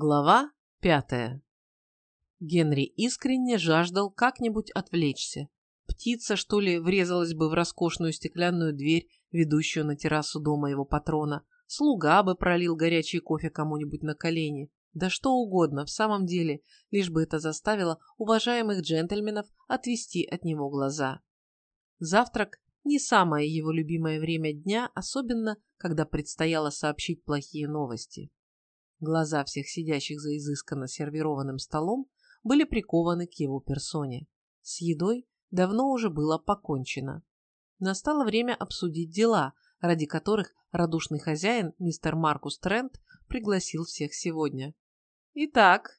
Глава пятая. Генри искренне жаждал как-нибудь отвлечься. Птица, что ли, врезалась бы в роскошную стеклянную дверь, ведущую на террасу дома его патрона. Слуга бы пролил горячий кофе кому-нибудь на колени. Да что угодно, в самом деле, лишь бы это заставило уважаемых джентльменов отвести от него глаза. Завтрак – не самое его любимое время дня, особенно, когда предстояло сообщить плохие новости. Глаза всех сидящих за изысканно сервированным столом были прикованы к его персоне. С едой давно уже было покончено. Настало время обсудить дела, ради которых радушный хозяин, мистер Маркус Трент, пригласил всех сегодня. «Итак,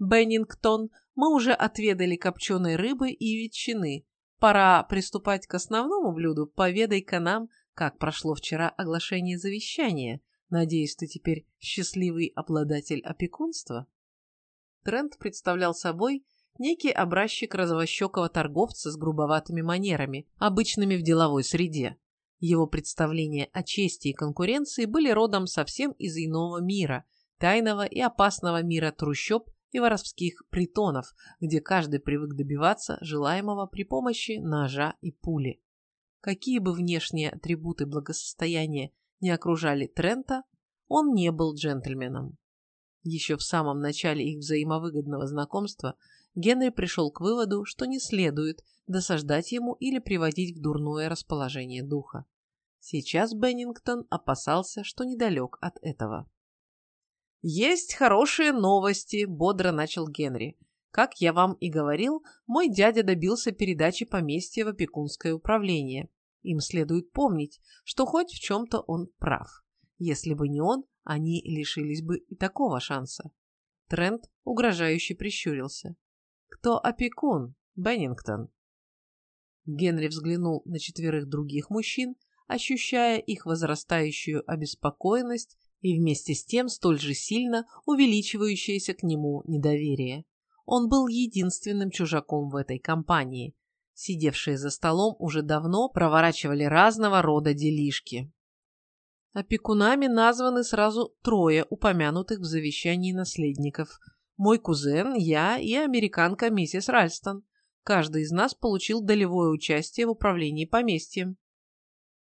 Беннингтон, мы уже отведали копченой рыбы и ветчины. Пора приступать к основному блюду. Поведай-ка нам, как прошло вчера оглашение завещания, Надеюсь, ты теперь счастливый обладатель опекунства? Трент представлял собой некий образчик розовощекого торговца с грубоватыми манерами, обычными в деловой среде. Его представления о чести и конкуренции были родом совсем из иного мира, тайного и опасного мира трущоб и воровских притонов, где каждый привык добиваться желаемого при помощи ножа и пули. Какие бы внешние атрибуты благосостояния не окружали Трента, он не был джентльменом. Еще в самом начале их взаимовыгодного знакомства Генри пришел к выводу, что не следует досаждать ему или приводить в дурное расположение духа. Сейчас Беннингтон опасался, что недалек от этого. «Есть хорошие новости», — бодро начал Генри. «Как я вам и говорил, мой дядя добился передачи поместья в опекунское управление. Им следует помнить, что хоть в чем-то он прав. Если бы не он, они лишились бы и такого шанса. Трент угрожающе прищурился. «Кто опекун? Беннингтон?» Генри взглянул на четверых других мужчин, ощущая их возрастающую обеспокоенность и вместе с тем столь же сильно увеличивающееся к нему недоверие. Он был единственным чужаком в этой компании, Сидевшие за столом уже давно проворачивали разного рода делишки. Опекунами названы сразу трое упомянутых в завещании наследников. Мой кузен, я и американка миссис Ральстон. Каждый из нас получил долевое участие в управлении поместьем.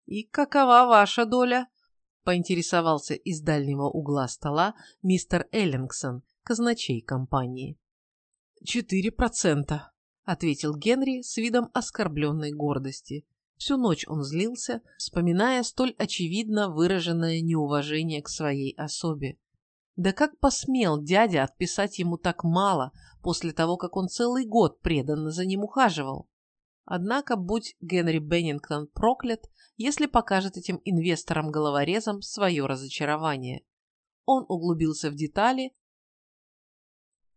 «И какова ваша доля?» – поинтересовался из дальнего угла стола мистер Эллингсон, казначей компании. «Четыре процента», — ответил Генри с видом оскорбленной гордости. Всю ночь он злился, вспоминая столь очевидно выраженное неуважение к своей особе. Да как посмел дядя отписать ему так мало после того, как он целый год преданно за ним ухаживал? Однако, будь Генри Беннингтон проклят, если покажет этим инвесторам-головорезам свое разочарование. Он углубился в детали,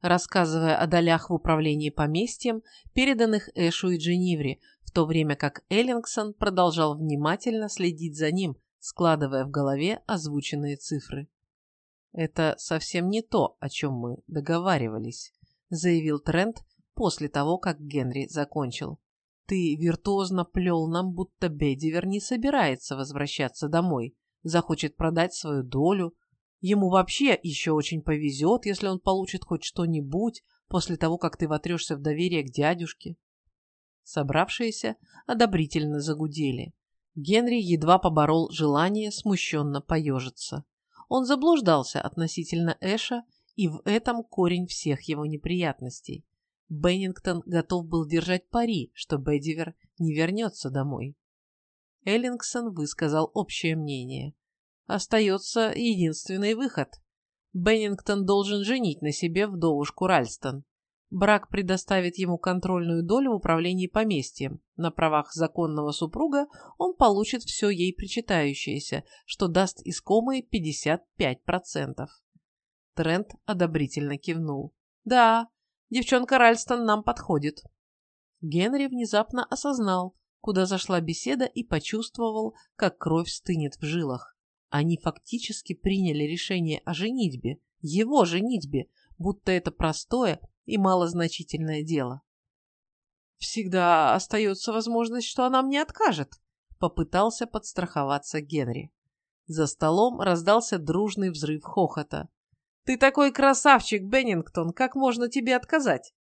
рассказывая о долях в управлении поместьем, переданных Эшу и Дженнивре, в то время как Эллингсон продолжал внимательно следить за ним, складывая в голове озвученные цифры. «Это совсем не то, о чем мы договаривались», заявил Трент после того, как Генри закончил. «Ты виртуозно плел нам, будто Бедивер не собирается возвращаться домой, захочет продать свою долю, Ему вообще еще очень повезет, если он получит хоть что-нибудь после того, как ты вотрешься в доверие к дядюшке. Собравшиеся одобрительно загудели. Генри едва поборол желание смущенно поежиться. Он заблуждался относительно Эша, и в этом корень всех его неприятностей. Беннингтон готов был держать пари, что Бедивер не вернется домой. Эллингсон высказал общее мнение остается единственный выход. Беннингтон должен женить на себе вдовушку Ральстон. Брак предоставит ему контрольную долю в управлении поместьем. На правах законного супруга он получит все ей причитающееся, что даст искомые 55%. Трент одобрительно кивнул. «Да, девчонка Ральстон нам подходит». Генри внезапно осознал, куда зашла беседа и почувствовал, как кровь стынет в жилах. Они фактически приняли решение о женитьбе, его женитьбе, будто это простое и малозначительное дело. «Всегда остается возможность, что она мне откажет», — попытался подстраховаться Генри. За столом раздался дружный взрыв хохота. Ты такой красавчик, Беннингтон, как можно тебе отказать?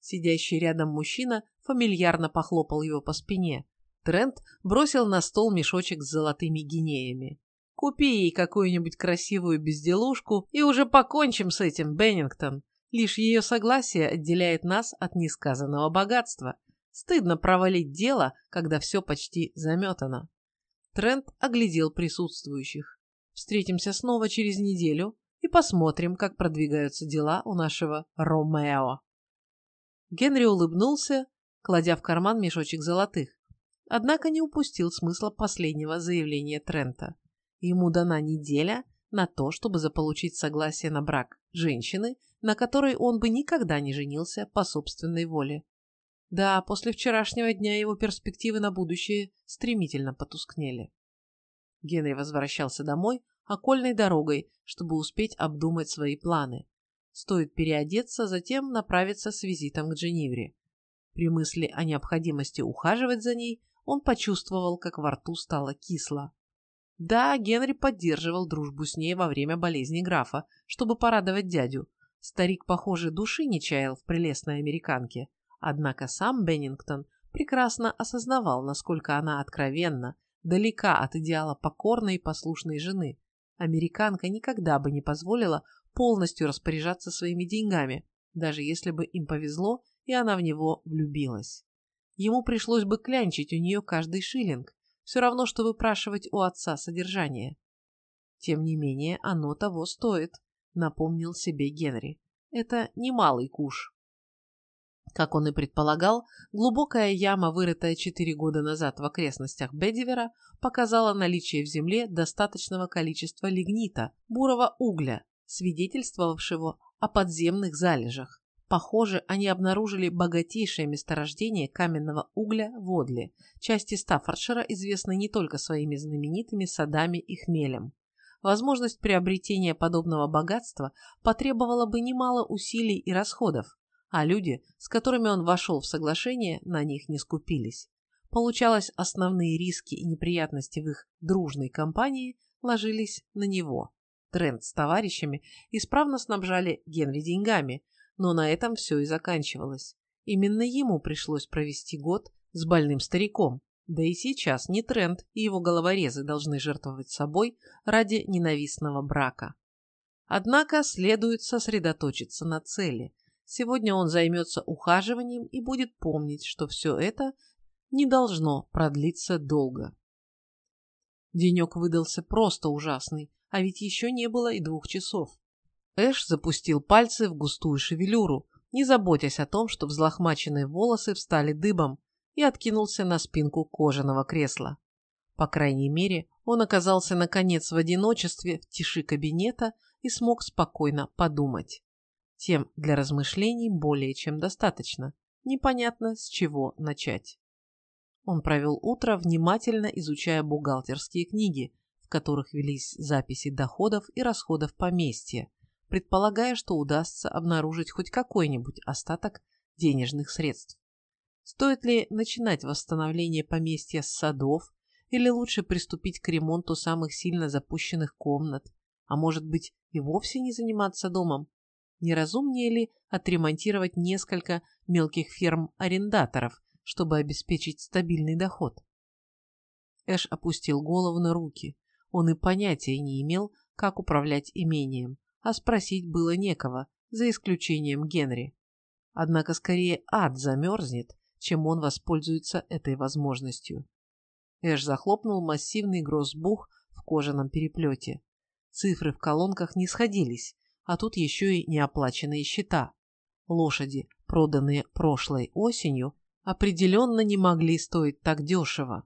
Сидящий рядом мужчина фамильярно похлопал его по спине. Трент бросил на стол мешочек с золотыми гинеями. «Купи ей какую-нибудь красивую безделушку, и уже покончим с этим, Беннингтон. Лишь ее согласие отделяет нас от несказанного богатства. Стыдно провалить дело, когда все почти заметано». Трент оглядел присутствующих. «Встретимся снова через неделю и посмотрим, как продвигаются дела у нашего Ромео». Генри улыбнулся, кладя в карман мешочек золотых. Однако не упустил смысла последнего заявления Трента. Ему дана неделя на то, чтобы заполучить согласие на брак женщины, на которой он бы никогда не женился по собственной воле. Да, после вчерашнего дня его перспективы на будущее стремительно потускнели. Генри возвращался домой окольной дорогой, чтобы успеть обдумать свои планы. Стоит переодеться, затем направиться с визитом к Дженевре. При мысли о необходимости ухаживать за ней он почувствовал, как во рту стало кисло. Да, Генри поддерживал дружбу с ней во время болезни графа, чтобы порадовать дядю. Старик, похоже, души не чаял в прелестной американке. Однако сам Беннингтон прекрасно осознавал, насколько она откровенна, далека от идеала покорной и послушной жены. Американка никогда бы не позволила полностью распоряжаться своими деньгами, даже если бы им повезло, и она в него влюбилась. Ему пришлось бы клянчить у нее каждый шиллинг, все равно, что выпрашивать у отца содержание. Тем не менее, оно того стоит, напомнил себе Генри. Это немалый куш. Как он и предполагал, глубокая яма, вырытая четыре года назад в окрестностях Бедивера, показала наличие в земле достаточного количества лигнита, бурого угля, свидетельствовавшего о подземных залежах. Похоже, они обнаружили богатейшее месторождение каменного угля в Одле, части Стаффордшира, известной не только своими знаменитыми садами и хмелем. Возможность приобретения подобного богатства потребовала бы немало усилий и расходов, а люди, с которыми он вошел в соглашение, на них не скупились. Получалось, основные риски и неприятности в их дружной компании ложились на него. Трент с товарищами исправно снабжали Генри деньгами – но на этом все и заканчивалось. Именно ему пришлось провести год с больным стариком. Да и сейчас не тренд, и его головорезы должны жертвовать собой ради ненавистного брака. Однако следует сосредоточиться на цели. Сегодня он займется ухаживанием и будет помнить, что все это не должно продлиться долго. Денек выдался просто ужасный, а ведь еще не было и двух часов. Эш запустил пальцы в густую шевелюру, не заботясь о том, что взлохмаченные волосы встали дыбом, и откинулся на спинку кожаного кресла. По крайней мере, он оказался наконец в одиночестве в тиши кабинета и смог спокойно подумать. Тем для размышлений более чем достаточно. Непонятно, с чего начать. Он провел утро, внимательно изучая бухгалтерские книги, в которых велись записи доходов и расходов поместья, предполагая, что удастся обнаружить хоть какой-нибудь остаток денежных средств. Стоит ли начинать восстановление поместья с садов, или лучше приступить к ремонту самых сильно запущенных комнат, а может быть и вовсе не заниматься домом? Неразумнее ли отремонтировать несколько мелких ферм-арендаторов, чтобы обеспечить стабильный доход? Эш опустил голову на руки. Он и понятия не имел, как управлять имением, а спросить было некого, за исключением Генри. Однако скорее ад замерзнет, чем он воспользуется этой возможностью. Эш захлопнул массивный гроссбух в кожаном переплете. Цифры в колонках не сходились, а тут еще и неоплаченные счета. Лошади, проданные прошлой осенью, определенно не могли стоить так дешево.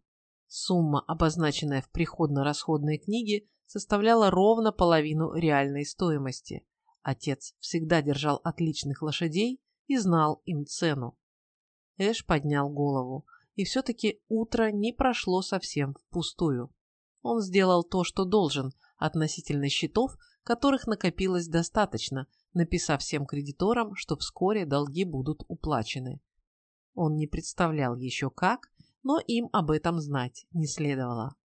Сумма, обозначенная в приходно-расходной книге, составляла ровно половину реальной стоимости. Отец всегда держал отличных лошадей и знал им цену. Эш поднял голову, и все-таки утро не прошло совсем впустую. Он сделал то, что должен, относительно счетов, которых накопилось достаточно, написав всем кредиторам, что вскоре долги будут уплачены. Он не представлял еще как, но им об этом знать не следовало.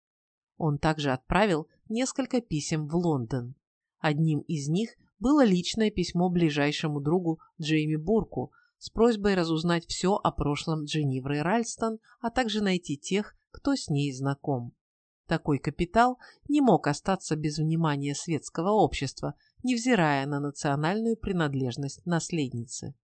Он также отправил несколько писем в Лондон. Одним из них было личное письмо ближайшему другу Джейми Бурку с просьбой разузнать все о прошлом Дженнивры Ральстон, а также найти тех, кто с ней знаком. Такой капитал не мог остаться без внимания светского общества, невзирая на национальную принадлежность наследницы.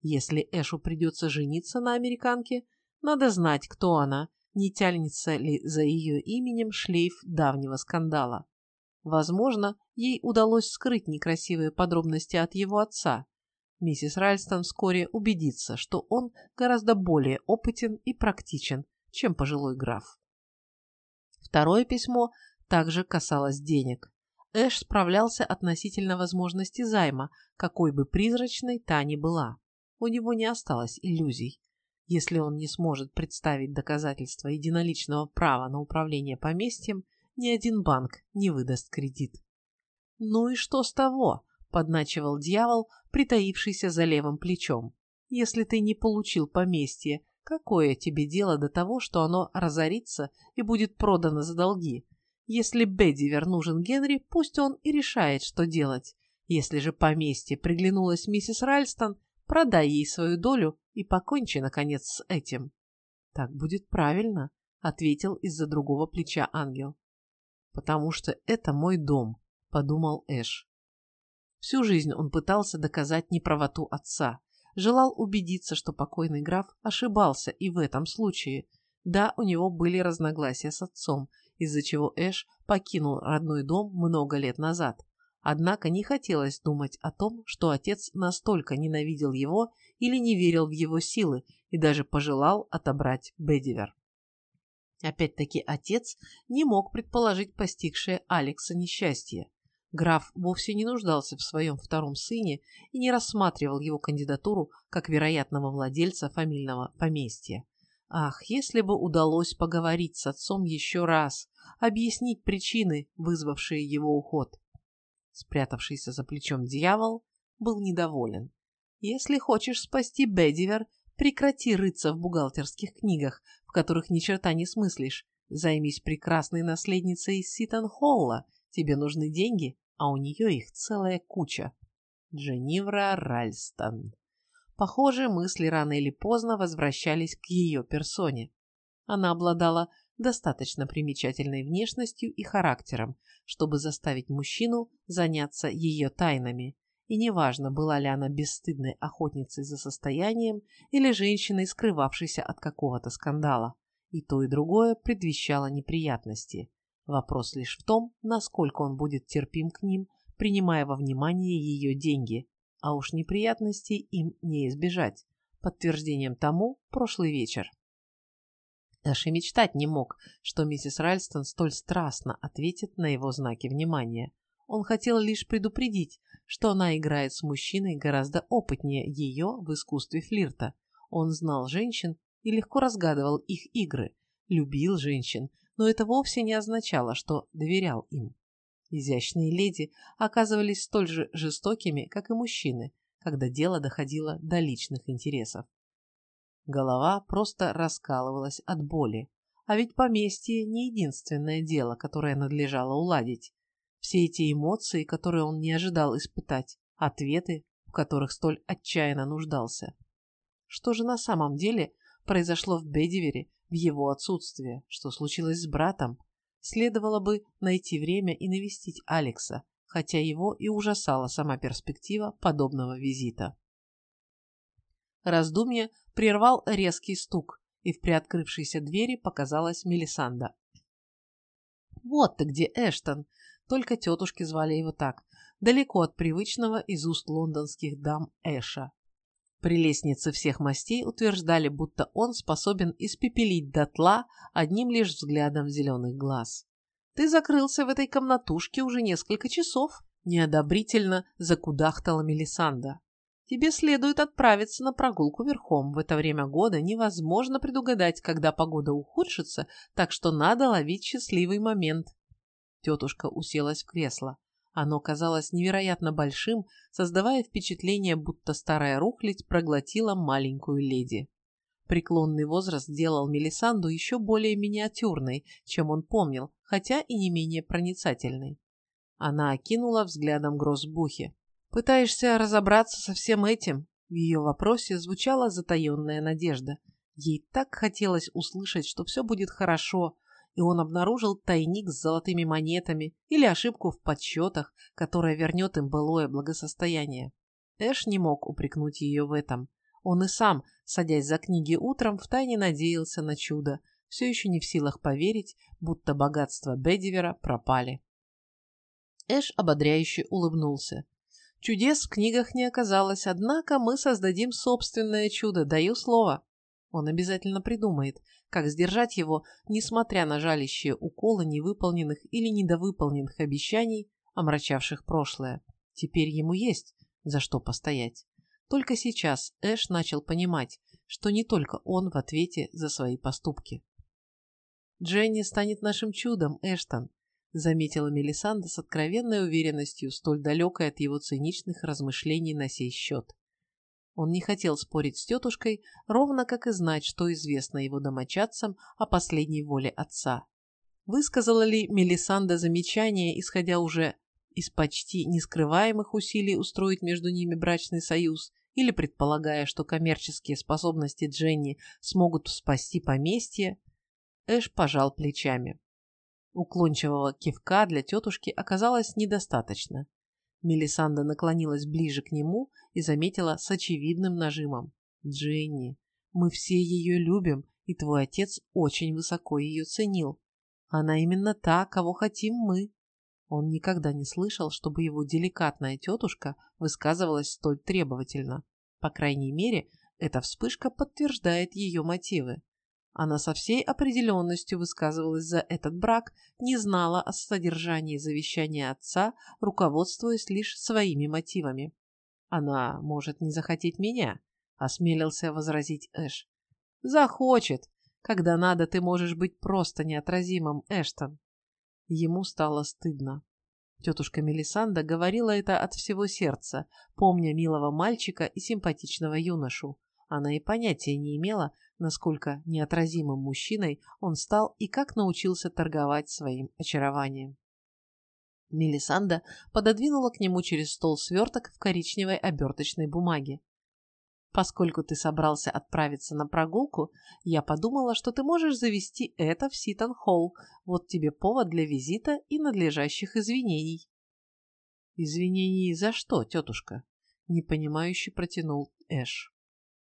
Если Эшу придется жениться на американке, надо знать, кто она, не тянется ли за ее именем шлейф давнего скандала. Возможно, ей удалось скрыть некрасивые подробности от его отца. Миссис Ральстон вскоре убедится, что он гораздо более опытен и практичен, чем пожилой граф. Второе письмо также касалось денег. Эш справлялся относительно возможности займа, какой бы призрачной та ни была. У него не осталось иллюзий. Если он не сможет представить доказательства единоличного права на управление поместьем, ни один банк не выдаст кредит. «Ну и что с того?» – подначивал дьявол, притаившийся за левым плечом. «Если ты не получил поместье, какое тебе дело до того, что оно разорится и будет продано за долги? Если Беддивер нужен Генри, пусть он и решает, что делать. Если же поместье приглянулось миссис Ральстон, продай ей свою долю и покончи, наконец, с этим. Так будет правильно, ответил из-за другого плеча ангел. Потому что это мой дом, подумал Эш. Всю жизнь он пытался доказать неправоту отца, желал убедиться, что покойный граф ошибался и в этом случае. Да, у него были разногласия с отцом, из-за чего Эш покинул родной дом много лет назад. Однако не хотелось думать о том, что отец настолько ненавидел его или не верил в его силы и даже пожелал отобрать Бедивер. Опять-таки отец не мог предположить постигшее Алекса несчастье. Граф вовсе не нуждался в своем втором сыне и не рассматривал его кандидатуру как вероятного владельца фамильного поместья. Ах, если бы удалось поговорить с отцом еще раз, объяснить причины, вызвавшие его уход. Спрятавшийся за плечом дьявол был недоволен. Если хочешь спасти Бедивер, прекрати рыться в бухгалтерских книгах, в которых ни черта не смыслишь. Займись прекрасной наследницей Ситон-Холла. Тебе нужны деньги, а у нее их целая куча. Дженнивра Ральстон. Похоже, мысли рано или поздно возвращались к ее персоне. Она обладала достаточно примечательной внешностью и характером, чтобы заставить мужчину заняться ее тайнами. И неважно, была ли она бесстыдной охотницей за состоянием или женщиной, скрывавшейся от какого-то скандала. И то, и другое предвещало неприятности. Вопрос лишь в том, насколько он будет терпим к ним, принимая во внимание ее деньги. А уж неприятностей им не избежать. Подтверждением тому прошлый вечер. Аж и мечтать не мог, что миссис Ральстон столь страстно ответит на его знаки внимания. Он хотел лишь предупредить, что она играет с мужчиной гораздо опытнее ее в искусстве флирта. Он знал женщин и легко разгадывал их игры, любил женщин, но это вовсе не означало, что доверял им. Изящные леди оказывались столь же жестокими, как и мужчины, когда дело доходило до личных интересов. Голова просто раскалывалась от боли. А ведь поместье не единственное дело, которое надлежало уладить. Все эти эмоции, которые он не ожидал испытать, ответы, в которых столь отчаянно нуждался. Что же на самом деле произошло в Бедивере в его отсутствие? Что случилось с братом? Следовало бы найти время и навестить Алекса, хотя его и ужасала сама перспектива подобного визита. Раздумье прервал резкий стук, и в приоткрывшейся двери показалась Мелисанда. «Вот ты где, Эштон!» Только тетушки звали его так, далеко от привычного из уст лондонских дам Эша. Прелестницы всех мастей утверждали, будто он способен испепелить дотла одним лишь взглядом зеленых глаз. «Ты закрылся в этой комнатушке уже несколько часов», – неодобрительно закудахтала Мелисанда. Тебе следует отправиться на прогулку верхом. В это время года невозможно предугадать, когда погода ухудшится, так что надо ловить счастливый момент. Тетушка уселась в кресло. Оно казалось невероятно большим, создавая впечатление, будто старая рухлядь проглотила маленькую леди. Преклонный возраст делал Мелисанду еще более миниатюрной, чем он помнил, хотя и не менее проницательной. Она окинула взглядом Гроссбухи. Пытаешься разобраться со всем этим? В ее вопросе звучала затаенная надежда. Ей так хотелось услышать, что все будет хорошо, и он обнаружил тайник с золотыми монетами или ошибку в подсчетах, которая вернет им былое благосостояние. Эш не мог упрекнуть ее в этом. Он и сам, садясь за книги утром, втайне надеялся на чудо, все еще не в силах поверить, будто богатства Бедивера пропали. Эш ободряюще улыбнулся. Чудес в книгах не оказалось, однако мы создадим собственное чудо, даю слово. Он обязательно придумает, как сдержать его, несмотря на жалящие уколы невыполненных или недовыполненных обещаний, омрачавших прошлое. Теперь ему есть за что постоять. Только сейчас Эш начал понимать, что не только он в ответе за свои поступки. «Дженни станет нашим чудом, Эштон», заметила Мелисанда с откровенной уверенностью, столь далекой от его циничных размышлений на сей счет. Он не хотел спорить с тетушкой, ровно как и знать, что известно его домочадцам о последней воле отца. Высказала ли Мелисанда замечание, исходя уже из почти нескрываемых усилий устроить между ними брачный союз, или предполагая, что коммерческие способности Дженни смогут спасти поместье, Эш пожал плечами. Уклончивого кивка для тетушки оказалось недостаточно. Мелисанда наклонилась ближе к нему и заметила с очевидным нажимом. «Дженни, мы все ее любим, и твой отец очень высоко ее ценил. Она именно та, кого хотим мы». Он никогда не слышал, чтобы его деликатная тетушка высказывалась столь требовательно. По крайней мере, эта вспышка подтверждает ее мотивы. Она со всей определенностью высказывалась за этот брак, не знала о содержании завещания отца, руководствуясь лишь своими мотивами. «Она может не захотеть меня», — осмелился возразить Эш. «Захочет. Когда надо, ты можешь быть просто неотразимым, Эштон». Ему стало стыдно. Тетушка Мелисанда говорила это от всего сердца, помня милого мальчика и симпатичного юношу. Она и понятия не имела, насколько неотразимым мужчиной он стал и как научился торговать своим очарованием. Мелисанда пододвинула к нему через стол сверток в коричневой оберточной бумаге. Поскольку ты собрался отправиться на прогулку, я подумала, что ты можешь завести это в Ситон-Холл. Вот тебе повод для визита и надлежащих извинений. Извинений за что, тетушка? Непонимающе протянул Эш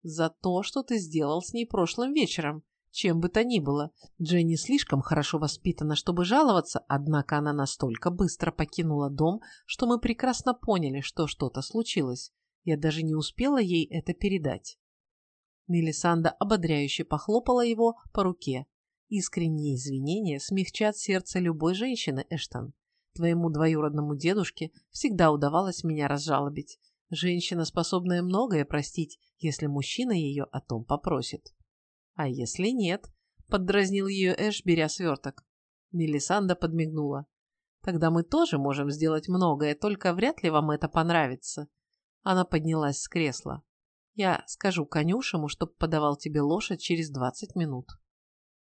за то, что ты сделал с ней прошлым вечером. Чем бы то ни было, Дженни слишком хорошо воспитана, чтобы жаловаться, однако она настолько быстро покинула дом, что мы прекрасно поняли, что что-то случилось. Я даже не успела ей это передать. Мелисанда ободряюще похлопала его по руке. Искренние извинения смягчат сердце любой женщины, Эштон. Твоему двоюродному дедушке всегда удавалось меня разжалобить. Женщина, способная многое простить, если мужчина ее о том попросит. А если нет? Поддразнил ее Эш, беря сверток. Мелисанда подмигнула. Тогда мы тоже можем сделать многое, только вряд ли вам это понравится. Она поднялась с кресла. Я скажу конюшему, чтоб подавал тебе лошадь через двадцать минут.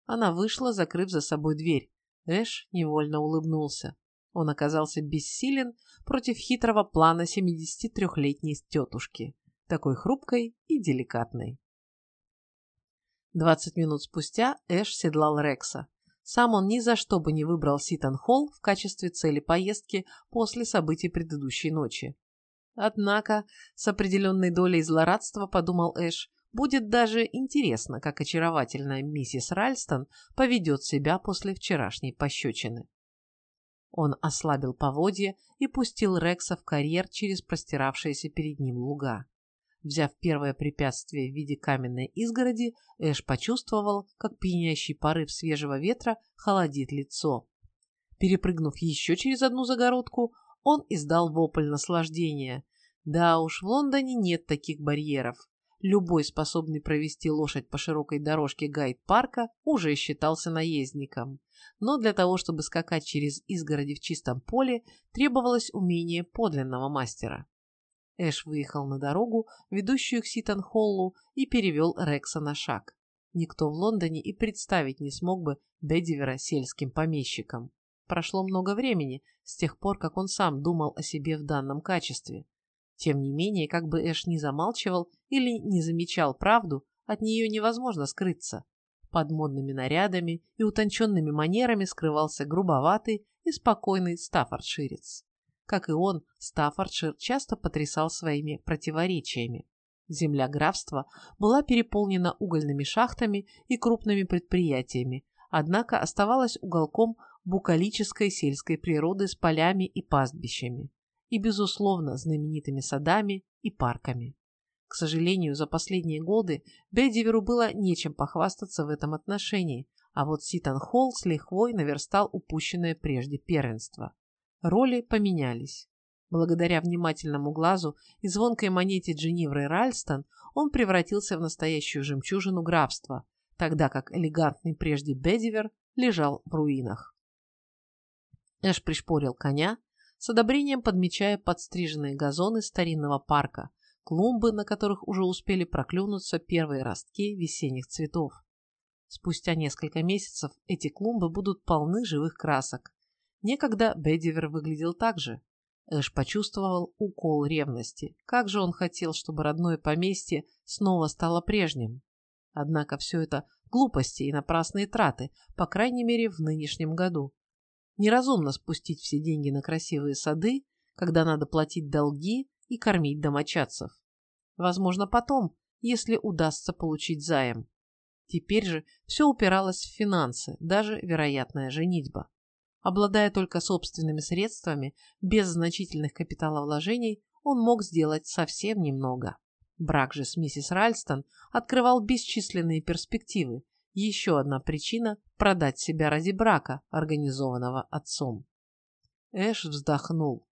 Она вышла, закрыв за собой дверь. Эш невольно улыбнулся. Он оказался бессилен против хитрого плана 73-летней тетушки, такой хрупкой и деликатной. Двадцать минут спустя Эш седлал Рекса. Сам он ни за что бы не выбрал Ситон-Холл в качестве цели поездки после событий предыдущей ночи. Однако, с определенной долей злорадства, подумал Эш, будет даже интересно, как очаровательная миссис Ральстон поведет себя после вчерашней пощечины. Он ослабил поводья и пустил Рекса в карьер через простиравшиеся перед ним луга. Взяв первое препятствие в виде каменной изгороди, Эш почувствовал, как пьянящий порыв свежего ветра холодит лицо. Перепрыгнув еще через одну загородку, он издал вопль наслаждения. Да уж, в Лондоне нет таких барьеров. Любой, способный провести лошадь по широкой дорожке гайд-парка, уже считался наездником. Но для того, чтобы скакать через изгороди в чистом поле, требовалось умение подлинного мастера. Эш выехал на дорогу, ведущую к Ситон-Холлу, и перевел Рекса на шаг. Никто в Лондоне и представить не смог бы Бедивера сельским помещиком. Прошло много времени с тех пор, как он сам думал о себе в данном качестве. Тем не менее, как бы Эш не замалчивал или не замечал правду, от нее невозможно скрыться. Под модными нарядами и утонченными манерами скрывался грубоватый и спокойный стаффордширец. Как и он, Стаффордшир часто потрясал своими противоречиями. Земля графства была переполнена угольными шахтами и крупными предприятиями, однако оставалась уголком букалической сельской природы с полями и пастбищами и, безусловно, знаменитыми садами и парками. К сожалению, за последние годы Бедиверу было нечем похвастаться в этом отношении, а вот Ситон Холл с лихвой наверстал упущенное прежде первенство. Роли поменялись. Благодаря внимательному глазу и звонкой монете Дженнивры Ральстон он превратился в настоящую жемчужину графства, тогда как элегантный прежде Бедивер лежал в руинах. Эш пришпорил коня, с одобрением подмечая подстриженные газоны старинного парка, клумбы, на которых уже успели проклюнуться первые ростки весенних цветов. Спустя несколько месяцев эти клумбы будут полны живых красок. Некогда Бедивер выглядел так же. Эш почувствовал укол ревности. Как же он хотел, чтобы родное поместье снова стало прежним. Однако все это глупости и напрасные траты, по крайней мере в нынешнем году. Неразумно спустить все деньги на красивые сады, когда надо платить долги и кормить домочадцев. Возможно, потом, если удастся получить заем. Теперь же все упиралось в финансы, даже вероятная женитьба. Обладая только собственными средствами, без значительных капиталовложений, он мог сделать совсем немного. Брак же с миссис Ральстон открывал бесчисленные перспективы, еще одна причина продать себя ради брака, организованного отцом. Эш вздохнул.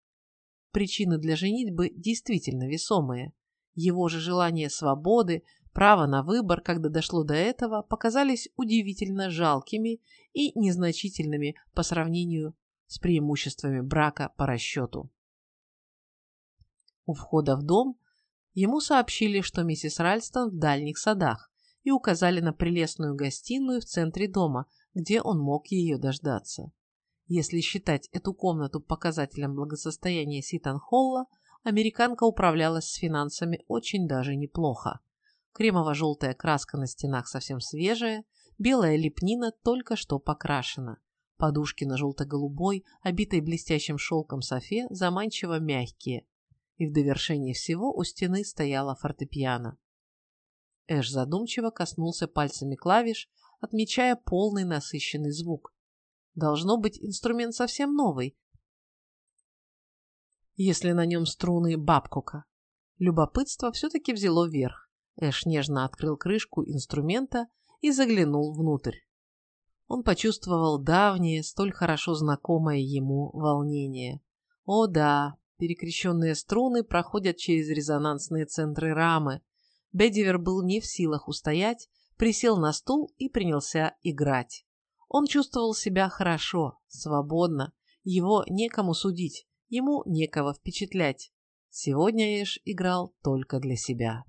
Причины для женитьбы действительно весомые. Его же желание свободы, право на выбор, когда дошло до этого, показались удивительно жалкими и незначительными по сравнению с преимуществами брака по расчету. У входа в дом ему сообщили, что миссис Ральстон в дальних садах, и указали на прелестную гостиную в центре дома, где он мог ее дождаться. Если считать эту комнату показателем благосостояния Ситон-Холла, американка управлялась с финансами очень даже неплохо. Кремово-желтая краска на стенах совсем свежая, белая лепнина только что покрашена. Подушки на желто-голубой, обитой блестящим шелком софе, заманчиво мягкие. И в довершении всего у стены стояла фортепиано. Эш задумчиво коснулся пальцами клавиш, отмечая полный насыщенный звук. Должно быть инструмент совсем новый, если на нем струны бабкука. Любопытство все-таки взяло верх. Эш нежно открыл крышку инструмента и заглянул внутрь. Он почувствовал давнее, столь хорошо знакомое ему волнение. О да, перекрещенные струны проходят через резонансные центры рамы, Бедивер был не в силах устоять, присел на стул и принялся играть. Он чувствовал себя хорошо, свободно, его некому судить, ему некого впечатлять. Сегодня Эш играл только для себя.